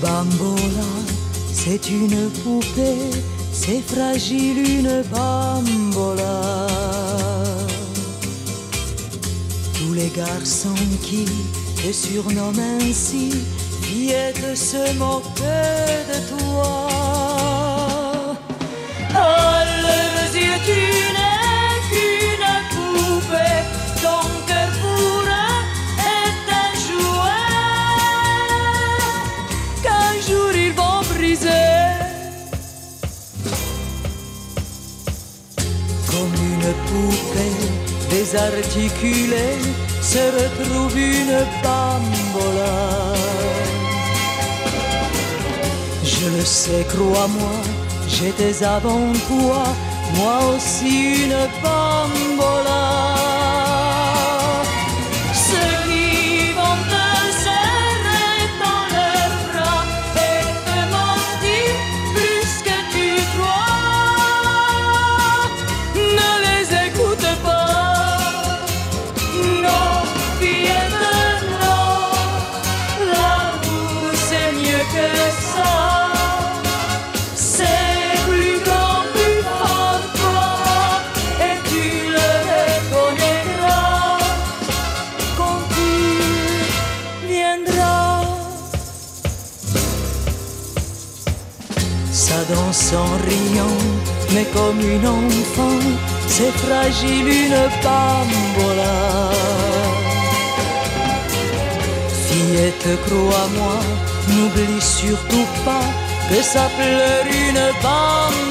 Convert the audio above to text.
bambola, c'est une poupée, c'est fragile une bambola. Tous les garçons qui te surnomment ainsi, fillette se moquent de toi. Poupée désarticulée se retrouve une bambola. Je le sais, crois-moi, j'étais avant toi, moi aussi une bambola. Ça danse en riant, mais comme une enfant, c'est fragile une bambola. Fillette, crois-moi, n'oublie surtout pas que ça pleure une bambola.